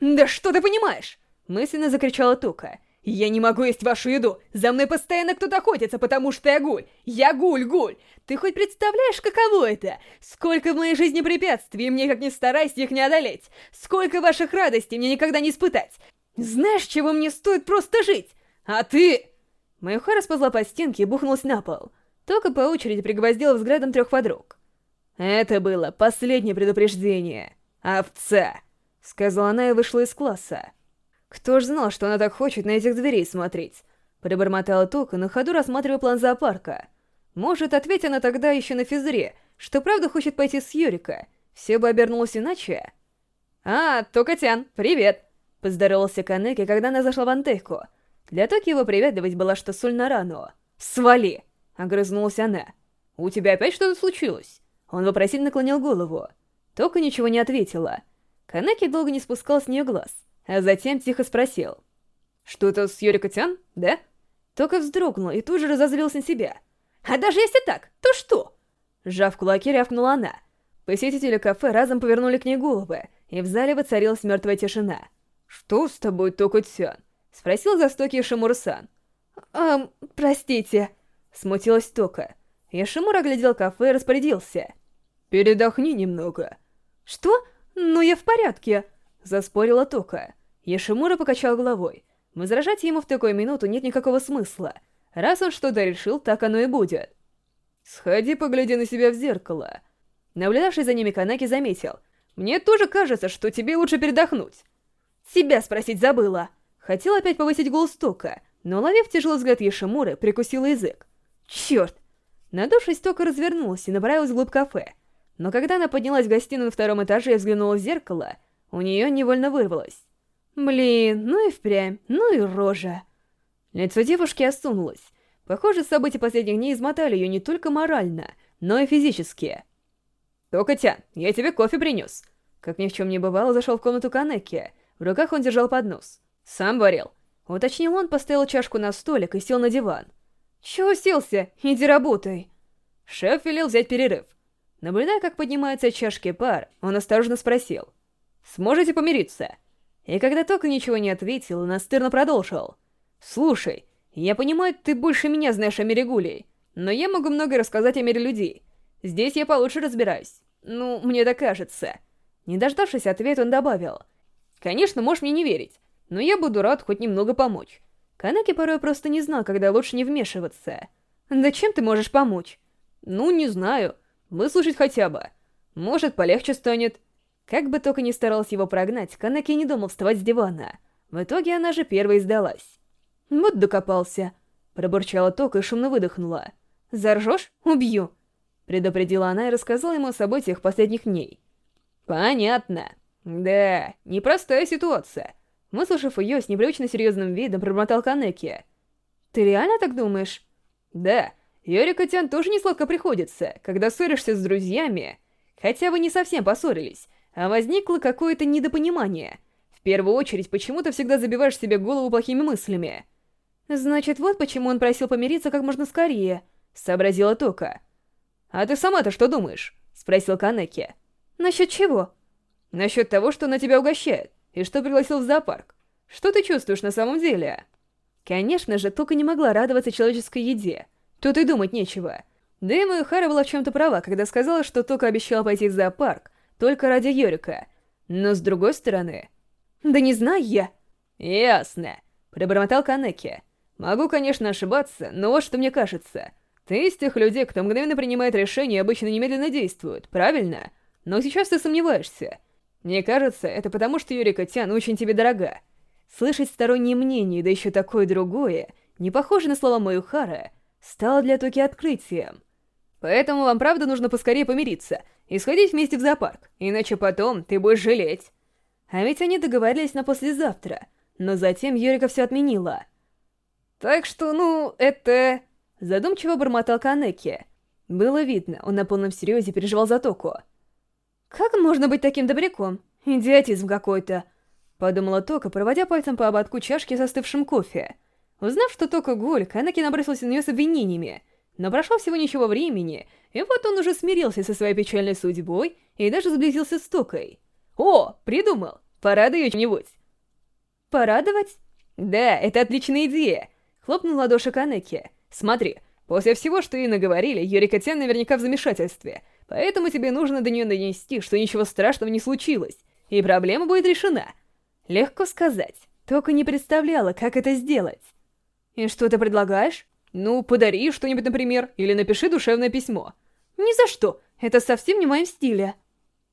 [SPEAKER 2] «Да что ты понимаешь?» — мысленно закричала Тока. «Я не могу есть вашу еду! За мной постоянно кто-то охотится, потому что я гуль! Я гуль-гуль! Ты хоть представляешь, каково это? Сколько в моей жизни препятствий, мне как ни старайся их не одолеть! Сколько ваших радостей мне никогда не испытать! Знаешь, чего мне стоит просто жить? А ты...» Майюха расползла по стенке и бухнулась на пол. Тока по очереди пригвоздила взглядом трех подруг. «Это было последнее предупреждение. Овца!» — сказала она и вышла из класса. Кто ж знал, что она так хочет на этих дверей смотреть? Пробормотала Тока, на ходу рассматривая план зоопарка. Может, ответь она тогда еще на физре, что правда хочет пойти с Юрика. Все бы обернулось иначе. «А, Токатян, привет!» Поздоровался Канеки, когда она зашла в антейку. Для Токи его приветливость была, что соль на рану. «Свали!» — огрызнулась она. «У тебя опять что-то случилось?» Он вопросительно наклонил голову. Тока ничего не ответила. Канеки долго не спускал с нее глаз а затем тихо спросил. «Что-то с Юрика-тян, да?» Только вздрогнул и тут же разозлился на себя. «А даже если так, то что?» Сжав кулаки, рявкнула она. Посетители кафе разом повернули к ней головы, и в зале воцарилась мертвая тишина. «Что с тобой, Тока-тян?» — спросил застокий Шимур-сан. «Эм, простите», — смутилась Тока. Яшимур оглядел кафе и распорядился. «Передохни немного». «Что? Ну я в порядке», — заспорила Тока. Яшимура покачал головой. Возражать ему в такую минуту нет никакого смысла. Раз он что-то решил, так оно и будет. «Сходи, погляди на себя в зеркало». Наблюдавший за ними Канаки заметил. «Мне тоже кажется, что тебе лучше передохнуть». «Себя спросить забыла». Хотел опять повысить голос Тока, но, ловив тяжелый взгляд Яшимуры, прикусила язык. «Черт!» Надувшись, Тока развернулась и направилась вглубь кафе. Но когда она поднялась в гостиную на втором этаже и взглянула в зеркало, у нее невольно вырвалось. Блин, ну и впрямь, ну и рожа. Лицо девушки осунулось. Похоже, события последних дней измотали ее не только морально, но и физически. «Токотя, я тебе кофе принес!» Как ни в чем не бывало, зашел в комнату Канеки. В руках он держал поднос. «Сам варил». Уточнил он, поставил чашку на столик и сел на диван. «Чего уселся? Иди работай!» Шеф велел взять перерыв. Наблюдая, как поднимается от чашки пар, он осторожно спросил. «Сможете помириться?» И когда Тока ничего не ответил, настырно продолжил. «Слушай, я понимаю, ты больше меня знаешь о мире гулей, но я могу много рассказать о мире людей. Здесь я получше разбираюсь. Ну, мне так кажется». Не дождавшись ответа, он добавил. «Конечно, можешь мне не верить, но я буду рад хоть немного помочь». Канаки порой просто не знал, когда лучше не вмешиваться. «Да чем ты можешь помочь?» «Ну, не знаю. Выслушать хотя бы. Может, полегче станет. Как бы только ни старался его прогнать, Канаки не думал вставать с дивана. В итоге она же первой сдалась. «Вот докопался», — пробурчала Тока и шумно выдохнула. «Заржешь? Убью!» — предупредила она и рассказала ему о событиях последних дней. «Понятно. Да, непростая ситуация». Выслушав ее, с непривычно серьезным видом промотал Канеки. «Ты реально так думаешь?» «Да, Йорика-тян тоже не приходится, когда ссоришься с друзьями. Хотя вы не совсем поссорились, а возникло какое-то недопонимание. В первую очередь, почему ты всегда забиваешь себе голову плохими мыслями? Значит, вот почему он просил помириться как можно скорее, сообразила Тока. А ты сама-то что думаешь? Спросил Канеки. Насчет чего? Насчет того, что на тебя угощает, и что пригласил в зоопарк. Что ты чувствуешь на самом деле? Конечно же, Тока не могла радоваться человеческой еде. Тут и думать нечего. Да и Маюхара была в чем-то права, когда сказала, что Тока обещала пойти в зоопарк, только ради Йорика. Но с другой стороны... Да не знаю я. Ясно, пробормотал Канеки. Могу, конечно, ошибаться, но вот что мне кажется. Ты из тех людей, кто мгновенно принимает решения и обычно немедленно действует, правильно? Но сейчас ты сомневаешься. Мне кажется, это потому, что Юрика Тян очень тебе дорога. Слышать сторонние мнения, да еще такое другое, не похоже на слова Маюхара, стало для Токи открытием. Поэтому вам правда нужно поскорее помириться — и сходить вместе в зоопарк, иначе потом ты будешь жалеть. А ведь они договорились на послезавтра, но затем Юрика все отменила. Так что, ну, это... Задумчиво бормотал Канеки. Было видно, он на полном серьезе переживал за Току. «Как можно быть таким добряком? Идиотизм какой-то!» Подумала Тока, проводя пальцем по ободку чашки с остывшим кофе.
[SPEAKER 1] Узнав, что Тока голь, Канаки набросился на нее с обвинениями. Но прошло всего ничего времени, и вот он уже смирился со своей печальной судьбой и даже сблизился с Токой. «О, придумал! Порадуй ее чем-нибудь!»
[SPEAKER 2] «Порадовать?»
[SPEAKER 1] «Да, это отличная идея!» — хлопнул ладоши Канеки. «Смотри, после всего, что ей наговорили, Юрика Тян наверняка в замешательстве, поэтому тебе нужно до нее донести, что ничего страшного не случилось, и проблема будет решена». Легко сказать, только не представляла, как это сделать.
[SPEAKER 2] «И что ты предлагаешь?»
[SPEAKER 1] «Ну, подари что-нибудь, например, или напиши душевное письмо».
[SPEAKER 2] «Ни за что! Это совсем не в моем стиле!»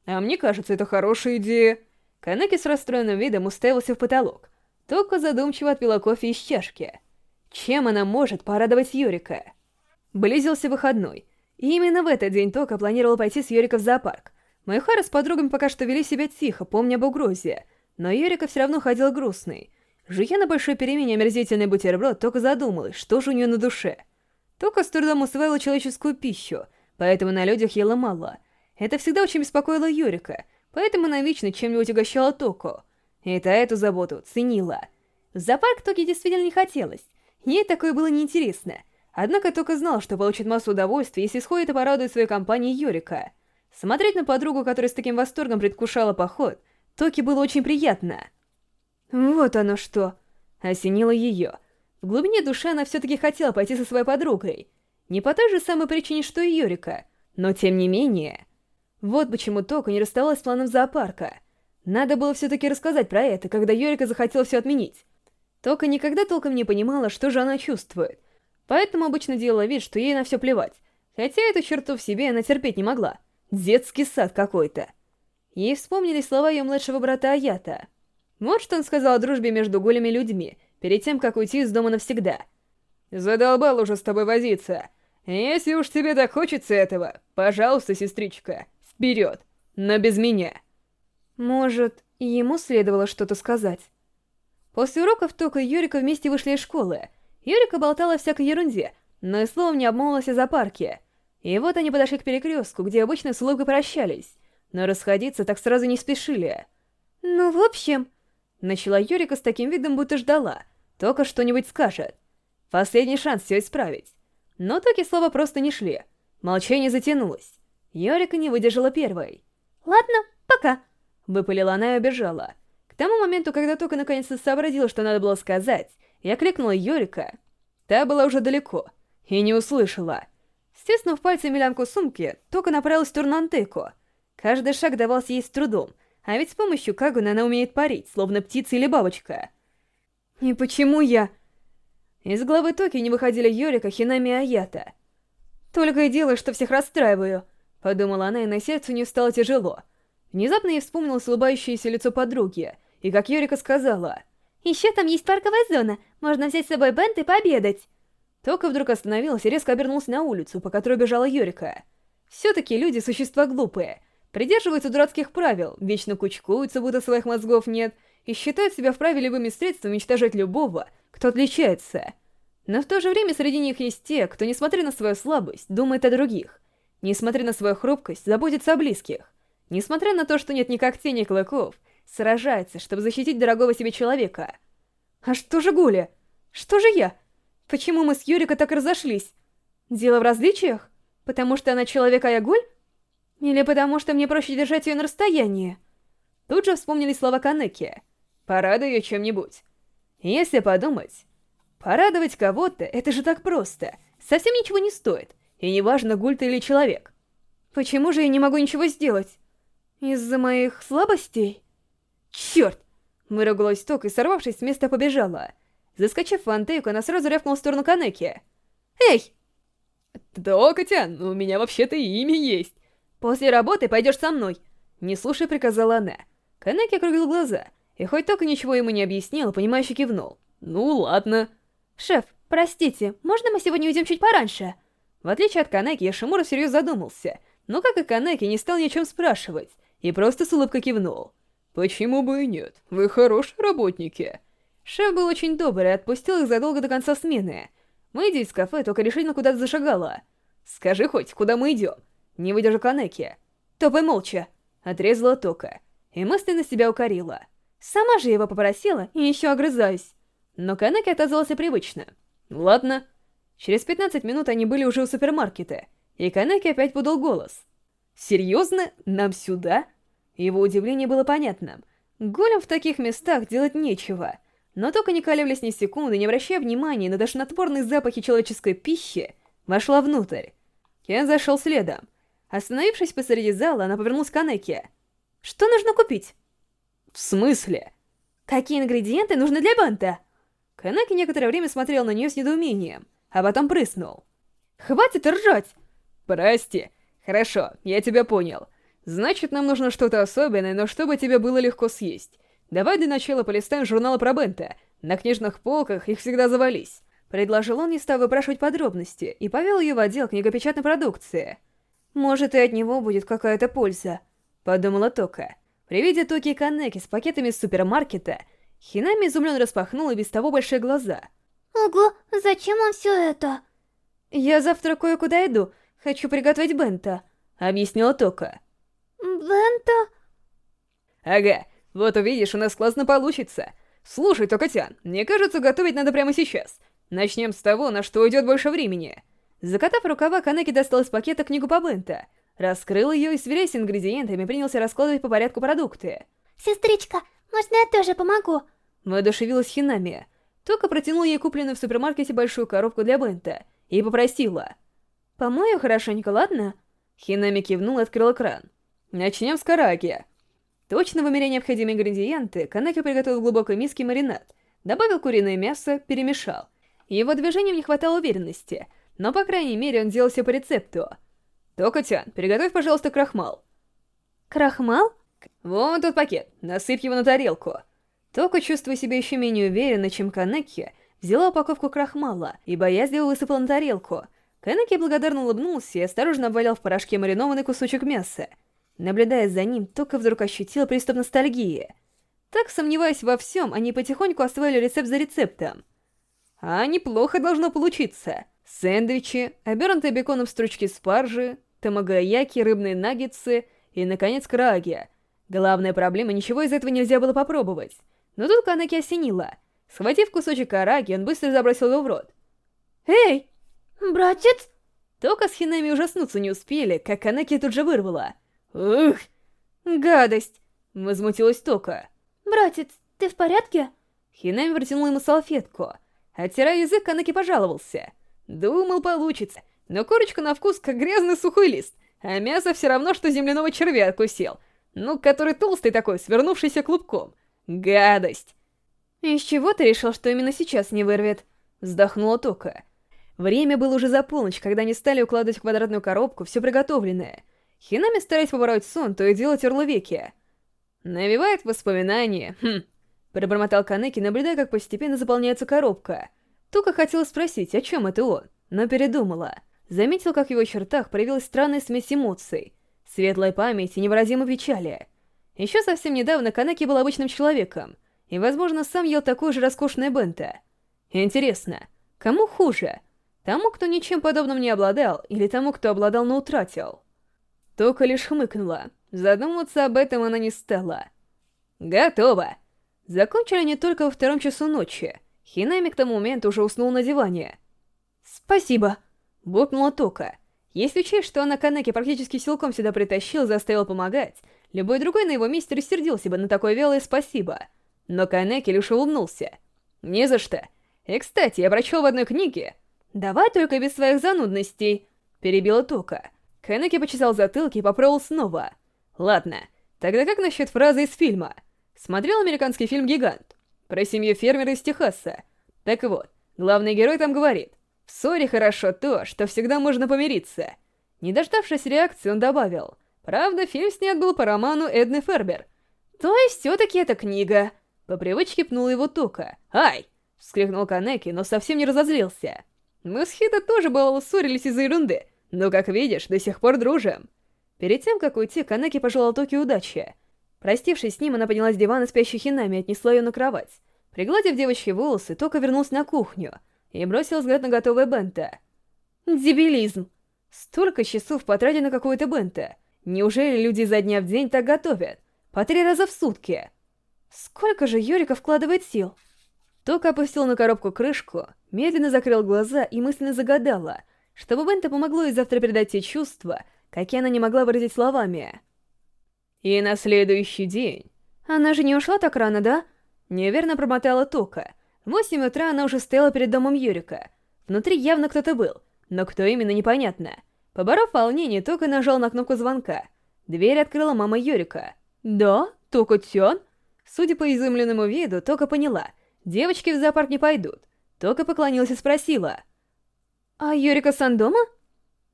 [SPEAKER 1] «А мне кажется, это хорошая идея». Канеки с расстроенным видом уставился в потолок. Тока задумчиво отпила кофе из чашки. Чем она может порадовать Юрика? Близился выходной, и именно в этот день Тока планировал пойти с Юрика в зоопарк. Майхара с подругами пока что вели себя тихо, помня об угрозе, но Юрика все равно ходил грустный. Жуя на большой перемене омерзительный бутерброд, Тока задумалась, что же у нее на душе. Тока с трудом усвоила человеческую пищу, поэтому на людях ела мало. Это всегда очень беспокоило Юрика, поэтому она вечно чем-нибудь угощала Току. И та эту заботу ценила. В зоопарк Токе действительно не хотелось. Ей такое было неинтересно. Однако Тока знал, что получит массу удовольствия, если сходит и порадует свою компанию Юрика. Смотреть на подругу, которая с таким восторгом предвкушала поход, Токе было очень приятно. Вот оно что. Осенило ее. В глубине души она все-таки хотела пойти со своей подругой. Не по той же самой причине, что и Юрика. Но тем не менее... Вот почему Тока не расставалась с планом зоопарка. Надо было все-таки рассказать про это, когда Юрика захотела все отменить. Тока никогда толком не понимала, что же она чувствует. Поэтому обычно делала вид, что ей на все плевать. Хотя эту черту в себе она терпеть не могла. Детский сад какой-то. Ей вспомнились слова ее младшего брата Аята. Вот что он сказал о дружбе между голыми людьми, перед тем, как уйти из дома навсегда. «Задолбал уже с тобой возиться. Если уж тебе так хочется этого, пожалуйста, сестричка, вперед, но без меня».
[SPEAKER 2] Может, ему следовало что-то сказать.
[SPEAKER 1] После уроков Тока и Юрика вместе вышли из школы. Юрика болтала всякой ерунде, но и словом не обмолвилась о зоопарке. И вот они подошли к перекрестку, где обычно с улыбкой прощались, но расходиться так сразу не спешили.
[SPEAKER 2] «Ну, в общем...»
[SPEAKER 1] Начала Юрика с таким видом, будто ждала. Только что-нибудь скажет. Последний шанс все исправить. Но Токи слова просто не шли. Молчание затянулось. Юрика не выдержала первой.
[SPEAKER 2] «Ладно, пока», —
[SPEAKER 1] выпалила она и убежала. К тому моменту, когда Тока наконец-то сообразила, что надо было сказать, я кликнула Юрика. Та была уже далеко и не услышала. Стиснув пальцами лямку сумки, Тока направилась в Турнантеку. Каждый шаг давался ей с трудом — а ведь с помощью Кагуна она умеет парить, словно птица или бабочка.
[SPEAKER 2] И почему я...
[SPEAKER 1] Из главы Токи не выходили Йорика, Хинами и Аята.
[SPEAKER 2] «Только и делаю, что всех расстраиваю», —
[SPEAKER 1] подумала она, и на сердце у нее стало тяжело. Внезапно ей вспомнилось улыбающееся лицо подруги, и как Йорика сказала...
[SPEAKER 3] «Еще там есть парковая зона, можно взять с собой бенд и пообедать».
[SPEAKER 1] Тока вдруг остановилась и резко обернулась на улицу, по которой бежала Йорика. Все-таки люди — существа глупые — Придерживаются дурацких правил, вечно кучкуются, будто своих мозгов нет, и считают себя вправе любыми средствами уничтожать любого, кто отличается. Но в то же время среди них есть те, кто, несмотря на свою слабость, думает о других. Несмотря на свою хрупкость, заботится о близких. Несмотря на то, что нет ни когтей, ни клыков, сражается, чтобы защитить дорогого себе человека.
[SPEAKER 2] А что же Гуля? Что же я? Почему мы с Юрика так разошлись? Дело в различиях? Потому что она человек, а я Гуль? Или потому что мне проще держать ее на расстоянии?
[SPEAKER 1] Тут же вспомнили слова Канеки. «Порадуй ее чем-нибудь». Если подумать, порадовать кого-то — это же так просто. Совсем ничего не стоит. И неважно, гуль ты или человек.
[SPEAKER 2] Почему же я не могу ничего сделать? Из-за моих слабостей?
[SPEAKER 1] Черт! Выругалась Ток и, сорвавшись с места, побежала. Заскочив в антейку, она сразу рявкнула в сторону Канеки. «Эй!» «Токотян, у меня вообще-то имя есть. «После работы пойдешь со мной!» Не слушая, приказала она. Канеки округлил глаза, и хоть только ничего ему не объяснил, понимающе кивнул. «Ну, ладно».
[SPEAKER 3] «Шеф, простите, можно мы сегодня уйдем чуть пораньше?»
[SPEAKER 1] В отличие от Канеки, Яшимура всерьез задумался, но как и Канеки, не стал ни о чем спрашивать, и просто с улыбкой кивнул. «Почему бы и нет? Вы хорошие работники». Шеф был очень добрый и отпустил их задолго до конца смены. Выйдя из кафе, только решительно куда-то зашагала. «Скажи хоть, куда мы идем?» Не выдержу Канеки. Топай молча. Отрезала Тока. И мысленно себя укорила. Сама же его попросила, и еще огрызаюсь. но Канеки отозвался привычно. «Ладно». Через 15 минут они были уже у супермаркета, и Канеки опять подал голос. «Серьезно? Нам сюда?» Его удивление было понятным. Голем в таких местах делать нечего. Но только не колеблясь ни секунды, не обращая внимания на тошнотворные запахи человеческой пищи, вошла внутрь. Кен зашел следом. Остановившись посреди зала, она повернулась к Анеке. «Что нужно купить?» «В смысле?» «Какие ингредиенты нужны для банта?» Канеки некоторое время смотрел на нее с недоумением, а потом прыснул. «Хватит ржать!» «Прости. Хорошо, я тебя понял. Значит, нам нужно что-то особенное, но чтобы тебе было легко съесть. Давай для начала полистаем журналы про Бента. На книжных полках их всегда завались. Предложил он, не став выпрашивать подробности, и повел ее в отдел книгопечатной продукции. «Может, и от него будет какая-то польза», — подумала Тока. При виде Токи и Канеки с пакетами из супермаркета, Хинами изумленно распахнула без того большие глаза.
[SPEAKER 3] «Ого, зачем вам все это?»
[SPEAKER 1] «Я завтра кое-куда иду, хочу приготовить бента», — объяснила Тока.
[SPEAKER 3] «Бента?»
[SPEAKER 1] «Ага, вот увидишь, у нас классно получится. Слушай, Токотян, мне кажется, готовить надо прямо сейчас. Начнем с того, на что уйдет больше времени». Закатав рукава, Канеки достал из пакета книгу по бента, раскрыл ее и, сверяясь с ингредиентами, принялся раскладывать по порядку продукты.
[SPEAKER 3] «Сестричка, можно я тоже помогу?»
[SPEAKER 1] Воодушевилась Хинами. Тока протянула ей купленную в супермаркете большую коробку для бента и попросила. «Помою хорошенько, ладно?» Хинами кивнул и открыл экран. Начнем с караки. Точно вымеряя необходимые ингредиенты, Канаки приготовил в глубокой миске маринад, добавил куриное мясо, перемешал. Его движением не хватало уверенности, но, по крайней мере, он делал все по рецепту. Токотян, приготовь, пожалуйста, крахмал.
[SPEAKER 3] Крахмал?
[SPEAKER 1] Вон тот пакет, насыпь его на тарелку. Тока, чувствуя себя еще менее уверенно, чем Канеки, взяла упаковку крахмала и, боясь, его высыпала на тарелку. Канеки благодарно улыбнулся и осторожно обвалял в порошке маринованный кусочек мяса — Наблюдая за ним, Тока вдруг ощутила приступ ностальгии. Так, сомневаясь во всем, они потихоньку освоили рецепт за рецептом. А неплохо должно получиться. Сэндвичи, обернутые беконом стручки спаржи, тамагаяки, рыбные наггетсы и, наконец, краги. Главная проблема, ничего из этого нельзя было попробовать. Но тут Канаки осенила. Схватив кусочек караги, он быстро забросил его в рот. «Эй!»
[SPEAKER 3] «Братец?»
[SPEAKER 1] Тока с Хинами ужаснуться не успели, как Канаки тут же вырвала. «Ух! Гадость!» — возмутилась Тока.
[SPEAKER 3] «Братец, ты в порядке?»
[SPEAKER 1] Хинами протянул ему салфетку. Оттирая язык, Канаки пожаловался. Думал, получится. Но корочка на вкус, как грязный сухой лист, а мясо все равно, что земляного червя откусил. Ну, который толстый такой, свернувшийся клубком. Гадость! «Из чего ты решил, что именно сейчас не вырвет?» Вздохнула Тока. Время было уже за полночь, когда они стали укладывать в квадратную коробку все приготовленное — Хинами, стараясь побороть сон, то и дело терла веки. «Навевает воспоминания, хм...» Пробормотал Канеки, наблюдая, как постепенно заполняется коробка. Тука хотела спросить, о чем это он, но передумала. Заметил, как в его чертах проявилась странная смесь эмоций. Светлая память и невыразимая печали. Еще совсем недавно Канеки был обычным человеком, и, возможно, сам ел такое же роскошное бента. Интересно, кому хуже? Тому, кто ничем подобным не обладал, или тому, кто обладал, но утратил? Тока лишь хмыкнула. Задумываться об этом она не стала. «Готово!» Закончили они только во втором часу ночи. Хинами к тому моменту уже уснул на диване. «Спасибо!» — буркнула Тока. Если учесть, что она Канеки практически силком сюда притащил, заставил помогать, любой другой на его месте рассердился бы на такое вялое спасибо. Но Канеки лишь улыбнулся. «Не за что. И, кстати, я прочел в одной книге...» «Давай только без своих занудностей», — перебила Тока. Хэнеки почесал затылки и попробовал снова. Ладно, тогда как насчет фразы из фильма? Смотрел американский фильм «Гигант» про семью фермера из Техаса. Так вот, главный герой там говорит, «В ссоре хорошо то, что всегда можно помириться». Не дождавшись реакции, он добавил, «Правда, фильм снят был по роману Эдны Фербер». То есть все-таки это книга. По привычке пнула его Тука. «Ай!» — вскрикнул Канеки, но совсем не разозлился. Мы с Хита тоже, бывало, ссорились из-за ерунды, но, как видишь, до сих пор дружим. Перед тем, как уйти, Канеки пожелал Токи удачи. Простившись с ним, она поднялась с дивана спящей Хинами и отнесла ее на кровать. Пригладив девочки волосы, Тока вернулся на кухню и бросил взгляд на готовое бента. Дебилизм! Столько часов потратили на какое-то бента. Неужели люди изо дня в день так готовят? По три раза в сутки. Сколько же Юрика вкладывает сил? Тока опустил на коробку крышку, медленно закрыл глаза и мысленно загадала, чтобы Бента помогло ей завтра передать те чувства, какие она не могла выразить словами. И на следующий день...
[SPEAKER 3] Она же не ушла так рано, да?
[SPEAKER 1] Неверно промотала Тока. В восемь утра она уже стояла перед домом Юрика. Внутри явно кто-то был, но кто именно непонятно. Поборов волнение, Тока нажал на кнопку звонка. Дверь открыла мама Юрика. «Да? Тока Тён?» Судя по изумленному виду, Тока поняла. Девочки в зоопарк не пойдут. Тока поклонилась и спросила.
[SPEAKER 3] «А Юрика-сан дома?»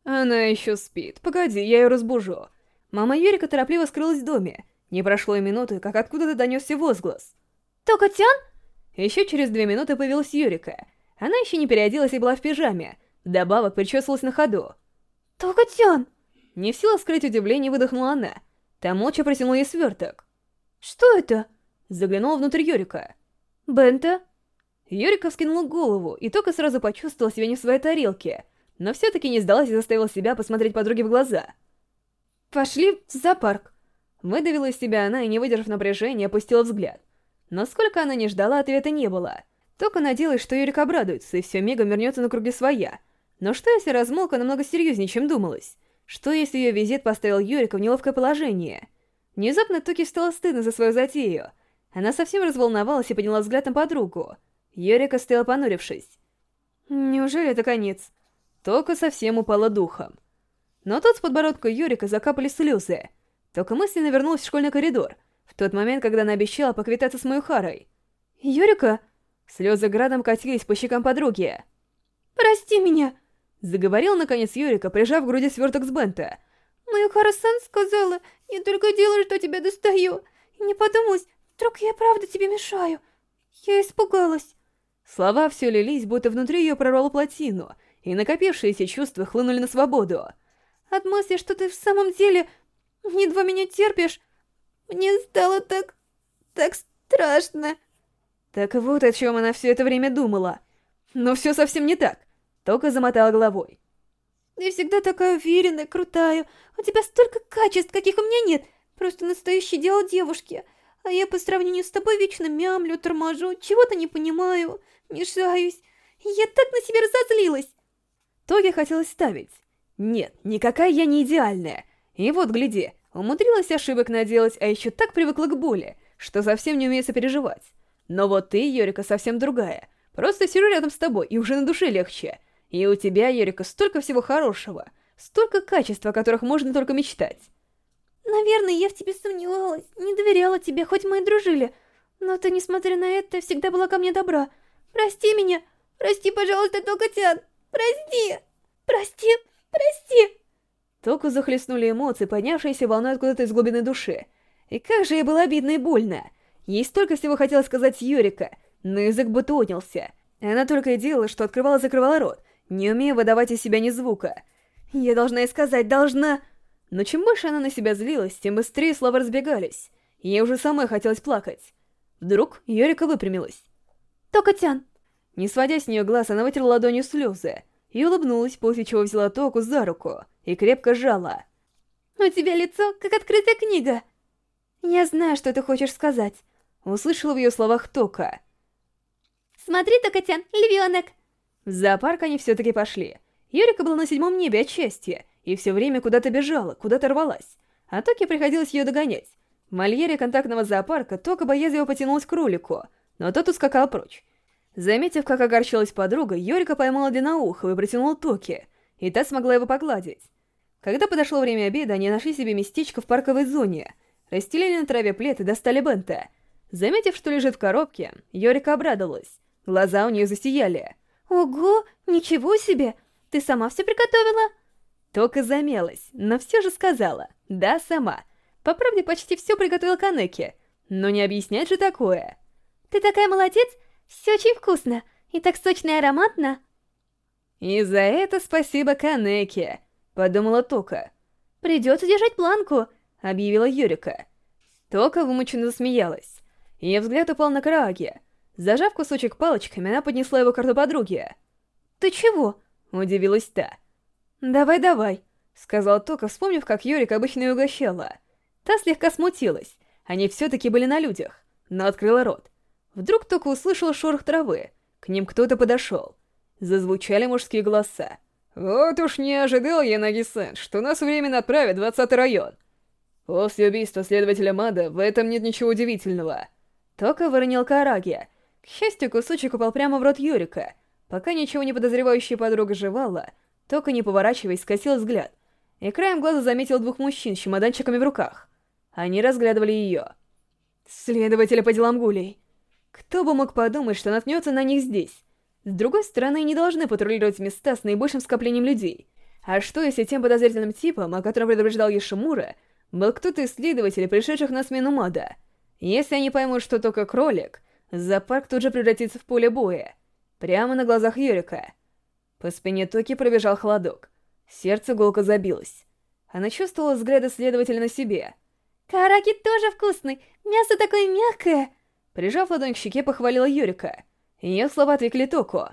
[SPEAKER 1] «Она еще спит. Погоди, я ее разбужу». Мама Юрика торопливо скрылась в доме. Не прошло и минуты, как откуда-то донесся возглас.
[SPEAKER 3] «Тока-тян?»
[SPEAKER 1] Еще через две минуты появилась Юрика. Она еще не переоделась и была в пижаме. Вдобавок причесывалась на ходу.
[SPEAKER 3] «Тока-тян!»
[SPEAKER 1] Не в силах скрыть удивление, выдохнула она. Там молча протянула ей сверток.
[SPEAKER 3] «Что это?»
[SPEAKER 1] Заглянула внутрь Юрика.
[SPEAKER 3] «Бента?»
[SPEAKER 1] Юрика вскинула голову и только сразу почувствовала себя не в своей тарелке, но все-таки не сдалась и заставила себя посмотреть подруге в глаза.
[SPEAKER 3] «Пошли в зоопарк!»
[SPEAKER 1] Выдавила из себя она и, не выдержав напряжения, опустила взгляд. Но сколько она не ждала, ответа не было. Только надеялась, что Юрик обрадуется, и все мигом вернется на круги своя. Но что если размолка намного серьезнее, чем думалось? Что если ее визит поставил Юрика в неловкое положение? Внезапно Туки стало стыдно за свою затею. Она совсем разволновалась и подняла взгляд на подругу. Юрика стояла понурившись. Неужели это конец? Тока совсем упала духом. Но тут с подбородка Юрика закапали слезы. Тока мысленно вернулась в школьный коридор, в тот момент, когда она обещала поквитаться с Маюхарой. «Юрика?» Слезы градом катились по щекам подруги.
[SPEAKER 3] «Прости меня!»
[SPEAKER 1] Заговорил, наконец, Юрика, прижав к груди сверток с бента.
[SPEAKER 3] «Маюхара-сан сказала, я только делаю, что тебя достаю. Не подумалось, вдруг я правда тебе мешаю. Я испугалась».
[SPEAKER 1] Слова все лились, будто внутри ее прорвало плотину, и накопившиеся чувства хлынули на свободу.
[SPEAKER 3] «От мысли, что ты в самом деле едва меня терпишь, мне стало так... так страшно».
[SPEAKER 1] Так вот о чем она все это время думала. Но все совсем не так. Только замотала головой.
[SPEAKER 3] Ты всегда такая уверенная, крутая. У тебя столько качеств, каких у меня нет. Просто настоящее дело девушки. А я по сравнению с тобой вечно мямлю, торможу, чего-то не понимаю, мешаюсь. Я так на себя разозлилась.
[SPEAKER 1] Тоге хотелось ставить. Нет, никакая я не идеальная. И вот, гляди, умудрилась ошибок наделать, а еще так привыкла к боли, что совсем не умею сопереживать. Но вот ты, Йорика, совсем другая. Просто сижу рядом с тобой, и уже на душе легче. И у тебя, Йорика, столько всего хорошего, столько качеств, о которых можно только мечтать.
[SPEAKER 3] Наверное, я в тебе сомневалась, не доверяла тебе, хоть мы и дружили. Но ты, несмотря на это, всегда была ко мне добра. Прости меня, прости, пожалуйста, Токотян, прости, прости, прости.
[SPEAKER 1] Току захлестнули эмоции, поднявшиеся волной откуда-то из глубины души. И как же ей было обидно и больно. Ей столько всего хотелось сказать Юрика, но язык будто отнялся. Она только и делала, что открывала-закрывала рот, не умея выдавать из себя ни звука. «Я должна и сказать, должна...» Но чем больше она на себя злилась, тем быстрее слова разбегались. Ей уже самой хотелось плакать. Вдруг Йорика выпрямилась.
[SPEAKER 3] «Тока-тян!»
[SPEAKER 1] Не сводя с нее глаз, она вытерла ладонью слезы и улыбнулась, после чего взяла Току за руку и крепко сжала.
[SPEAKER 3] «У тебя лицо, как открытая книга!» «Я знаю, что ты хочешь сказать», —
[SPEAKER 1] услышала в ее словах Тока.
[SPEAKER 3] «Смотри, Тока-тян, львенок!»
[SPEAKER 1] В зоопарк они все-таки пошли. Юрика была на седьмом небе от счастья, и все время куда-то бежала, куда-то рвалась. А Токе приходилось ее догонять. В мольере контактного зоопарка Тока боязливо потянулась к кролику, но тот ускакал прочь. Заметив, как огорчилась подруга, Юрика поймала длинноухого и протянула Токе, и та смогла его погладить. Когда подошло время обеда, они нашли себе местечко в парковой зоне, расстелили на траве плед и достали бента. Заметив, что лежит в коробке, Йорика обрадовалась. Глаза у нее засияли.
[SPEAKER 3] «Ого, ничего себе! Ты сама все приготовила?»
[SPEAKER 1] Только замялась, но все же сказала. Да, сама. По правде, почти все приготовила Канеки. Но не объяснять же такое.
[SPEAKER 3] Ты такая молодец, все очень вкусно. И так сочно и ароматно.
[SPEAKER 1] И за это спасибо Канеке, подумала Тока.
[SPEAKER 3] Придется держать планку,
[SPEAKER 1] объявила Юрика. Тока вымученно засмеялась. Ее взгляд упал на Крааге. Зажав кусочек палочками, она поднесла его к рту подруги.
[SPEAKER 3] «Ты чего?»
[SPEAKER 1] — удивилась та. «Давай, давай», — сказал Тока, вспомнив, как Юрик обычно ее угощала. Та слегка смутилась, они все-таки были на людях, но открыла рот.
[SPEAKER 2] Вдруг только услышал шорох травы. К ним кто-то подошел. Зазвучали мужские голоса. «Вот уж не ожидал я, Наги-сэн, что нас временно отправят в 20 район. После убийства следователя Мада в этом нет ничего удивительного». Тока выронил Караги. К счастью, кусочек упал прямо в рот Юрика. Пока ничего не подозревающая подруга жевала, Тока, не поворачиваясь, скосил взгляд. И краем глаза заметил двух мужчин с чемоданчиками в руках. Они разглядывали ее. Следователи по делам гулей. Кто бы мог подумать, что наткнется на них здесь? С другой стороны, не должны патрулировать места с наибольшим скоплением людей. А что, если тем подозрительным типом, о котором предупреждал Ешимура, был кто-то из следователей, пришедших на смену Мада? Если они поймут, что только кролик, зоопарк тут же превратится в поле боя. Прямо на глазах Юрика. По спине Токи пробежал холодок. Сердце гулко забилось. Она чувствовала взгляды следователя на себе.
[SPEAKER 3] «Караки тоже вкусный! Мясо такое мягкое!»
[SPEAKER 2] Прижав ладонь к щеке, похвалила Юрика. Ее слова отвлекли Току.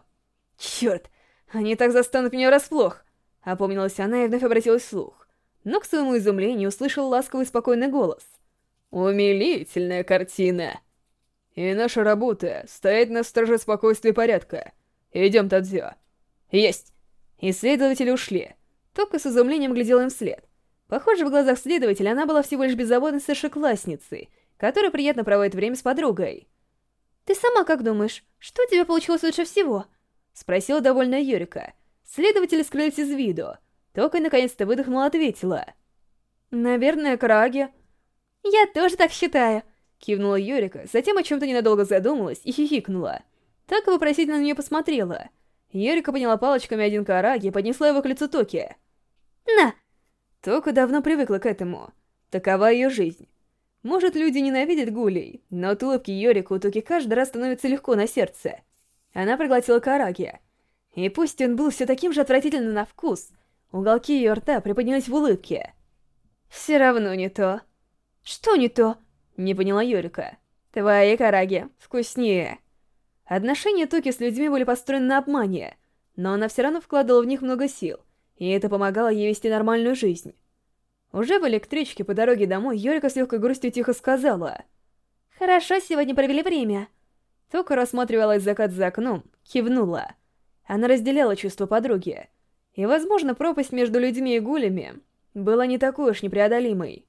[SPEAKER 2] «Черт, они так застанут меня врасплох!» Опомнилась она и вновь обратилась вслух. Но к своему изумлению услышал ласковый спокойный голос. Умилительная картина. И наша работа — стоять на страже спокойствия и порядка. Идем, Тадзё. Есть. Исследователи ушли. Тока с изумлением глядел им вслед. Похоже, в глазах следователя она была всего лишь беззаботной старшеклассницей, которая приятно проводит время с подругой.
[SPEAKER 3] «Ты сама как думаешь, что у тебя получилось лучше всего?»
[SPEAKER 2] — спросила довольная Юрика. Следователи скрылись из виду. Тока наконец-то выдохнула ответила. «Наверное, Краги».
[SPEAKER 3] «Я тоже так считаю», —
[SPEAKER 2] кивнула Юрика, затем о чем-то ненадолго задумалась и хихикнула. Так вопросительно на нее посмотрела. Юрика подняла палочками один караги и поднесла его к лицу Токи.
[SPEAKER 3] «На!»
[SPEAKER 2] Тока давно привыкла к этому. Такова ее жизнь. Может, люди ненавидят гулей, но от улыбки Йорика у Токи каждый раз становится легко на сердце. Она проглотила караги. И пусть он был все таким же отвратительным на вкус, уголки ее рта приподнялись в улыбке. Все равно не то.
[SPEAKER 3] «Что не то?»
[SPEAKER 2] — не поняла Юрика. «Твои караги вкуснее». Отношения Токи с людьми были построены на обмане, но она все равно вкладывала в них много сил, и это помогало ей вести нормальную жизнь. Уже в электричке по дороге домой Юрика с легкой грустью тихо сказала.
[SPEAKER 3] «Хорошо сегодня провели время».
[SPEAKER 2] Тока рассматривала закат за окном, кивнула. Она разделяла чувства подруги. И, возможно, пропасть между людьми и гулями была не такой уж непреодолимой.